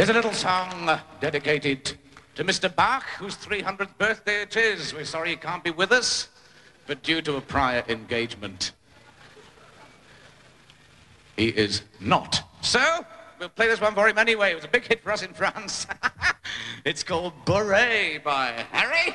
Here's a little song uh, dedicated to Mr. Bach, whose 300th birthday it is. We're sorry he can't be with us, but due to a prior engagement, he is not. So, we'll play this one for him anyway. It was a big hit for us in France. it's called Bourrée by Harry.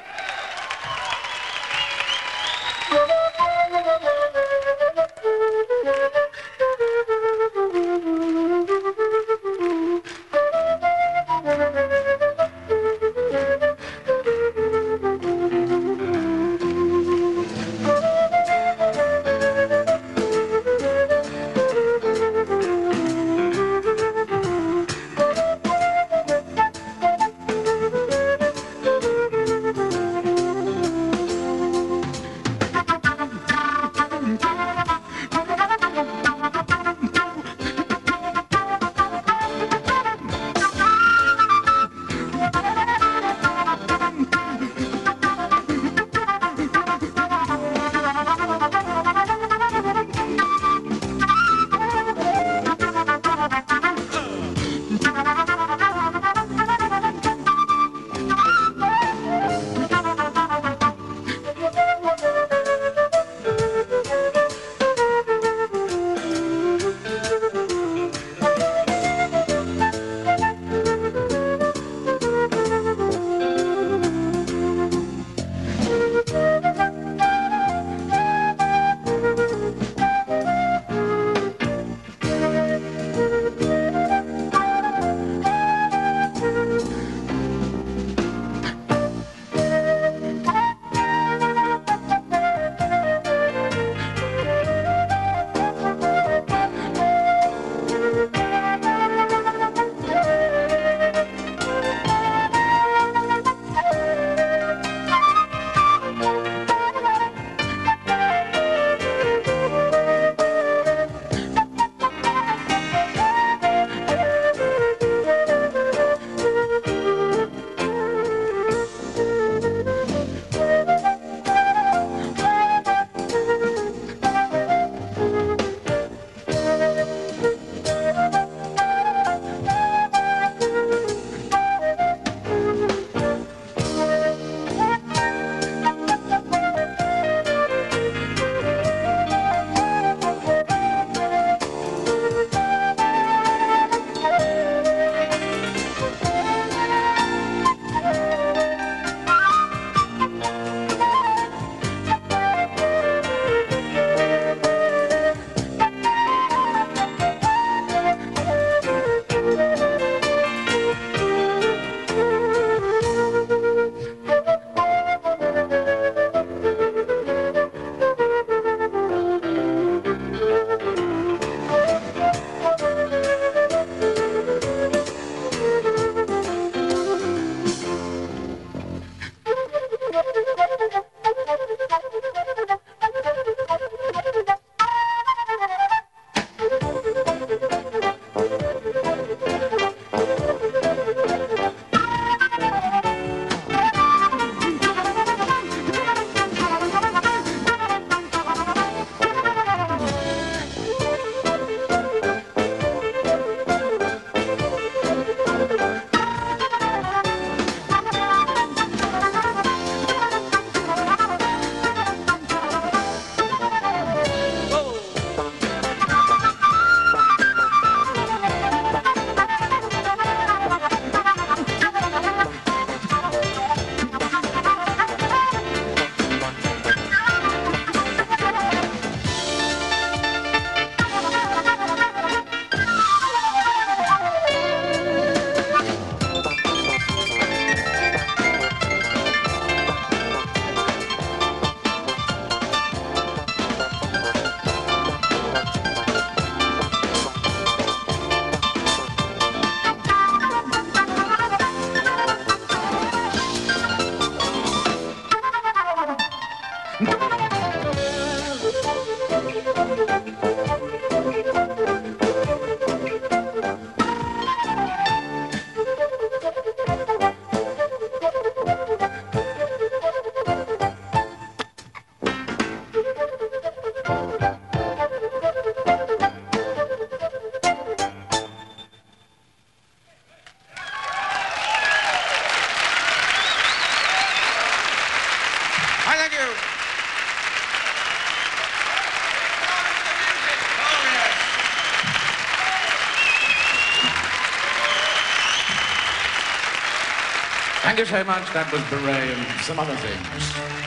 Thank you so much. That was Bourrée and some other things.